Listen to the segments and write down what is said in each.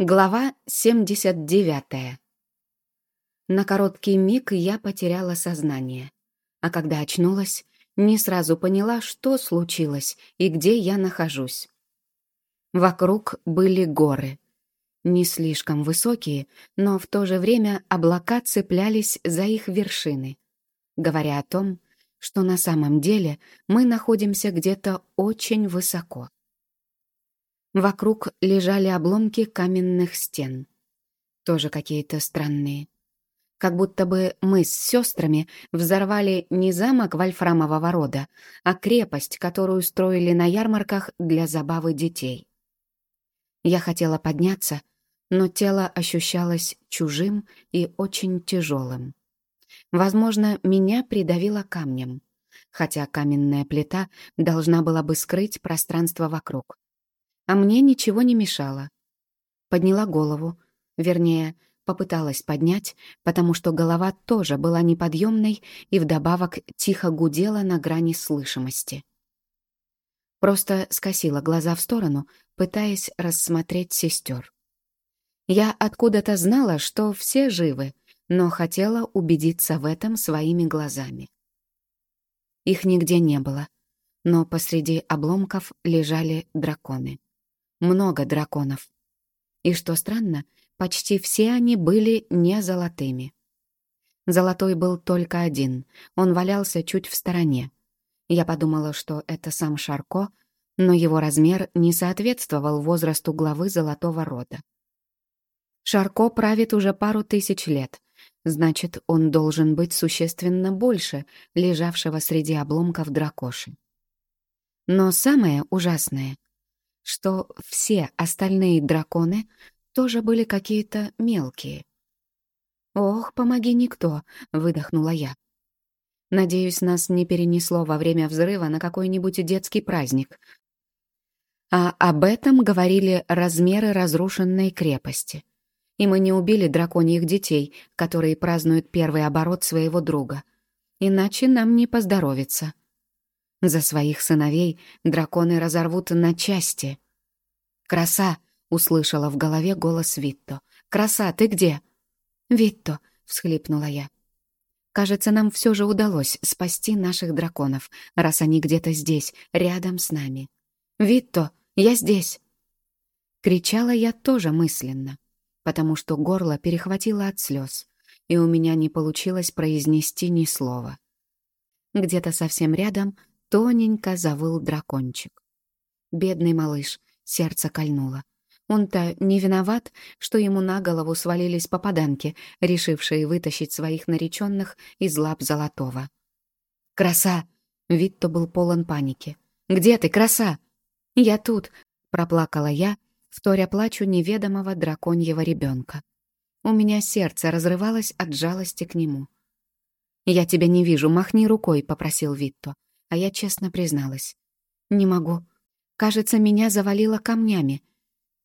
Глава 79. На короткий миг я потеряла сознание, а когда очнулась, не сразу поняла, что случилось и где я нахожусь. Вокруг были горы. Не слишком высокие, но в то же время облака цеплялись за их вершины, говоря о том, что на самом деле мы находимся где-то очень высоко. Вокруг лежали обломки каменных стен. Тоже какие-то странные. Как будто бы мы с сестрами взорвали не замок вольфрамового рода, а крепость, которую строили на ярмарках для забавы детей. Я хотела подняться, но тело ощущалось чужим и очень тяжелым. Возможно, меня придавило камнем, хотя каменная плита должна была бы скрыть пространство вокруг а мне ничего не мешало. Подняла голову, вернее, попыталась поднять, потому что голова тоже была неподъемной и вдобавок тихо гудела на грани слышимости. Просто скосила глаза в сторону, пытаясь рассмотреть сестер. Я откуда-то знала, что все живы, но хотела убедиться в этом своими глазами. Их нигде не было, но посреди обломков лежали драконы много драконов. И что странно, почти все они были не золотыми. Золотой был только один, он валялся чуть в стороне. Я подумала, что это сам Шарко, но его размер не соответствовал возрасту главы золотого рода. Шарко правит уже пару тысяч лет, значит, он должен быть существенно больше лежавшего среди обломков дракоши. Но самое ужасное — что все остальные драконы тоже были какие-то мелкие. «Ох, помоги никто!» — выдохнула я. Надеюсь, нас не перенесло во время взрыва на какой-нибудь детский праздник. А об этом говорили размеры разрушенной крепости. И мы не убили драконьих детей, которые празднуют первый оборот своего друга. Иначе нам не поздоровится. За своих сыновей драконы разорвут на части. «Краса!» — услышала в голове голос Витто. «Краса, ты где?» «Витто!» — всхлипнула я. «Кажется, нам все же удалось спасти наших драконов, раз они где-то здесь, рядом с нами. Витто, я здесь!» Кричала я тоже мысленно, потому что горло перехватило от слез, и у меня не получилось произнести ни слова. Где-то совсем рядом Тоненько завыл дракончик. Бедный малыш, сердце кольнуло. Он-то не виноват, что ему на голову свалились попаданки, решившие вытащить своих нареченных из лап Золотого. «Краса!» — вид-то был полон паники. «Где ты, краса?» «Я тут!» — проплакала я, вторя плачу неведомого драконьего ребенка. У меня сердце разрывалось от жалости к нему. «Я тебя не вижу, махни рукой», — попросил Витто а я честно призналась. «Не могу. Кажется, меня завалило камнями».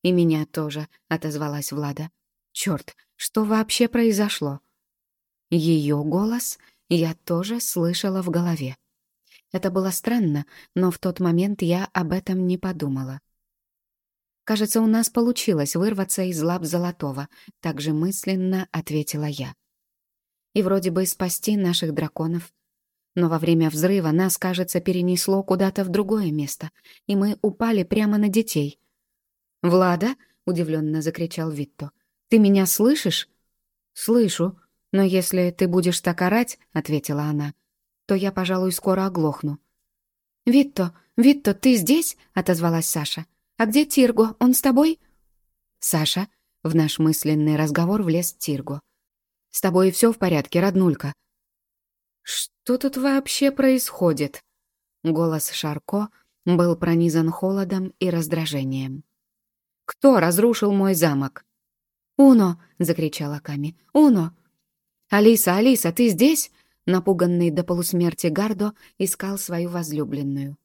«И меня тоже», — отозвалась Влада. «Чёрт, что вообще произошло?» Ее голос я тоже слышала в голове. Это было странно, но в тот момент я об этом не подумала. «Кажется, у нас получилось вырваться из лап Золотого», — также мысленно ответила я. «И вроде бы спасти наших драконов, но во время взрыва нас, кажется, перенесло куда-то в другое место, и мы упали прямо на детей. «Влада?» — удивленно закричал Витто. «Ты меня слышишь?» «Слышу, но если ты будешь так орать», — ответила она, «то я, пожалуй, скоро оглохну». «Витто, Витто, ты здесь?» — отозвалась Саша. «А где Тирго? Он с тобой?» «Саша», — в наш мысленный разговор влез Тирго. «С тобой все в порядке, роднулька?» «Что тут вообще происходит?» Голос Шарко был пронизан холодом и раздражением. «Кто разрушил мой замок?» «Уно!» — закричала Ками. «Уно!» «Алиса, Алиса, ты здесь?» Напуганный до полусмерти Гардо искал свою возлюбленную.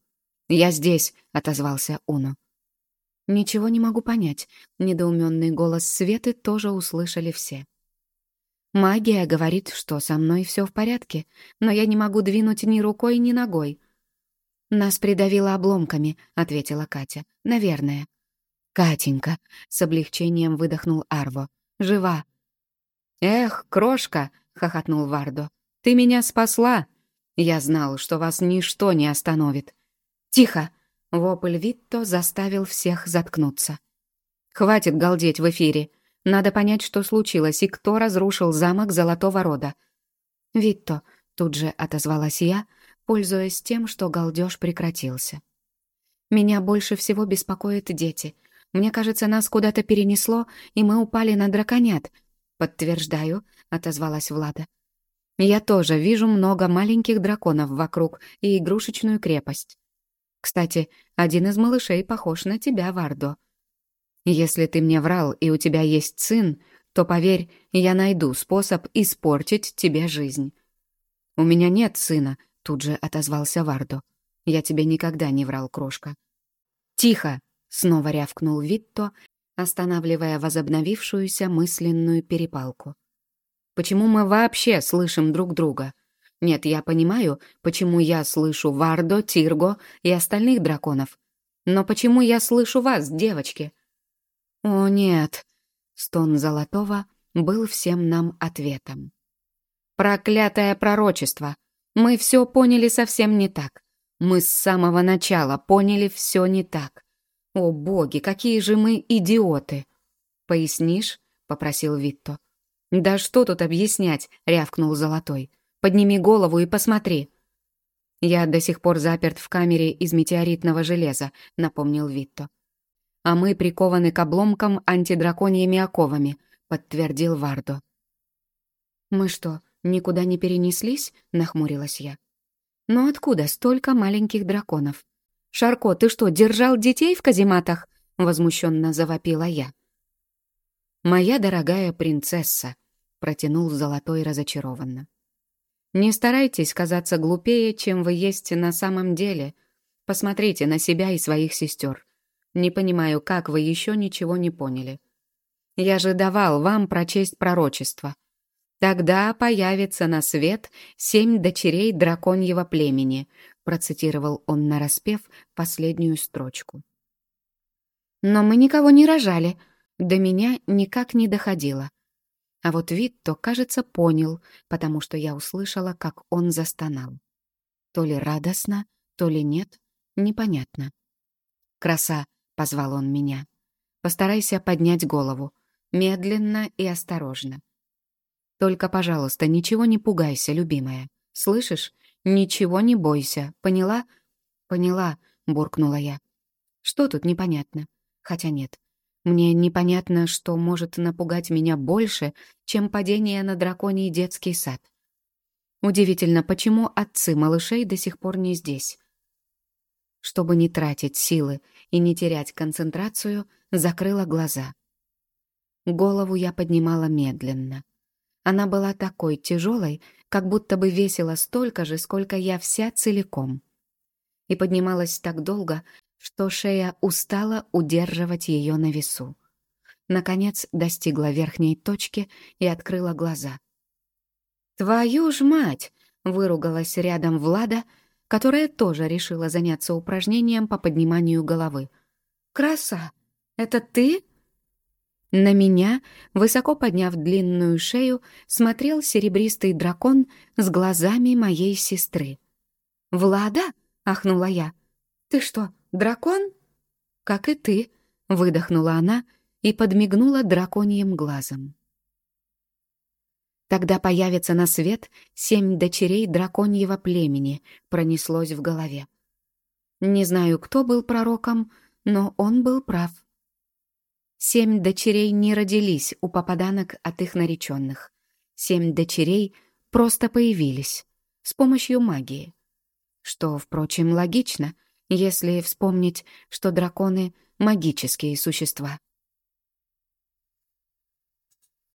«Я здесь», — отозвался Уно. «Ничего не могу понять». Недоуменный голос Светы тоже услышали все. Магия говорит, что со мной все в порядке, но я не могу двинуть ни рукой, ни ногой. «Нас придавило обломками», — ответила Катя. «Наверное». «Катенька!» — с облегчением выдохнул Арво. «Жива!» «Эх, крошка!» — хохотнул Вардо. «Ты меня спасла!» Я знал, что вас ничто не остановит. «Тихо!» — вопль Витто заставил всех заткнуться. «Хватит галдеть в эфире. Надо понять, что случилось и кто разрушил замок Золотого Рода». «Витто», — тут же отозвалась я, пользуясь тем, что галдеж прекратился. «Меня больше всего беспокоят дети. Мне кажется, нас куда-то перенесло, и мы упали на драконят». «Подтверждаю», — отозвалась Влада. «Я тоже вижу много маленьких драконов вокруг и игрушечную крепость. Кстати, один из малышей похож на тебя, Вардо. Если ты мне врал и у тебя есть сын, то, поверь, я найду способ испортить тебе жизнь». «У меня нет сына», — тут же отозвался Вардо. «Я тебе никогда не врал, крошка». «Тихо!» — снова рявкнул Витто, останавливая возобновившуюся мысленную перепалку. «Почему мы вообще слышим друг друга? Нет, я понимаю, почему я слышу Вардо, Тирго и остальных драконов. Но почему я слышу вас, девочки?» «О, нет!» — стон Золотого был всем нам ответом. «Проклятое пророчество! Мы все поняли совсем не так. Мы с самого начала поняли все не так. О, боги, какие же мы идиоты!» «Пояснишь?» — попросил Витто. «Да что тут объяснять?» — рявкнул Золотой. «Подними голову и посмотри». «Я до сих пор заперт в камере из метеоритного железа», — напомнил Витто а мы прикованы к обломкам антидраконьими оковами», — подтвердил Вардо. «Мы что, никуда не перенеслись?» — нахмурилась я. «Но откуда столько маленьких драконов? Шарко, ты что, держал детей в казематах?» — возмущенно завопила я. «Моя дорогая принцесса», — протянул Золотой разочарованно. «Не старайтесь казаться глупее, чем вы есть на самом деле. Посмотрите на себя и своих сестер. Не понимаю, как вы еще ничего не поняли. Я же давал вам прочесть пророчество. Тогда появится на свет семь дочерей драконьего племени, процитировал он нараспев последнюю строчку. Но мы никого не рожали, до меня никак не доходило. А вот вид то, кажется, понял, потому что я услышала, как он застонал. То ли радостно, то ли нет, непонятно. «Краса, позвал он меня. «Постарайся поднять голову, медленно и осторожно. Только, пожалуйста, ничего не пугайся, любимая. Слышишь? Ничего не бойся, поняла?» «Поняла», — буркнула я. «Что тут непонятно? Хотя нет. Мне непонятно, что может напугать меня больше, чем падение на драконий детский сад. Удивительно, почему отцы малышей до сих пор не здесь. Чтобы не тратить силы и не терять концентрацию, закрыла глаза. Голову я поднимала медленно. Она была такой тяжелой, как будто бы весила столько же, сколько я вся целиком. И поднималась так долго, что шея устала удерживать ее на весу. Наконец достигла верхней точки и открыла глаза. «Твою ж мать!» — выругалась рядом Влада, которая тоже решила заняться упражнением по подниманию головы. «Краса! Это ты?» На меня, высоко подняв длинную шею, смотрел серебристый дракон с глазами моей сестры. «Влада?» — ахнула я. «Ты что, дракон?» «Как и ты», — выдохнула она и подмигнула драконьим глазом. Тогда появится на свет семь дочерей драконьего племени, пронеслось в голове. Не знаю, кто был пророком, но он был прав. Семь дочерей не родились у попаданок от их нареченных. Семь дочерей просто появились с помощью магии. Что, впрочем, логично, если вспомнить, что драконы — магические существа.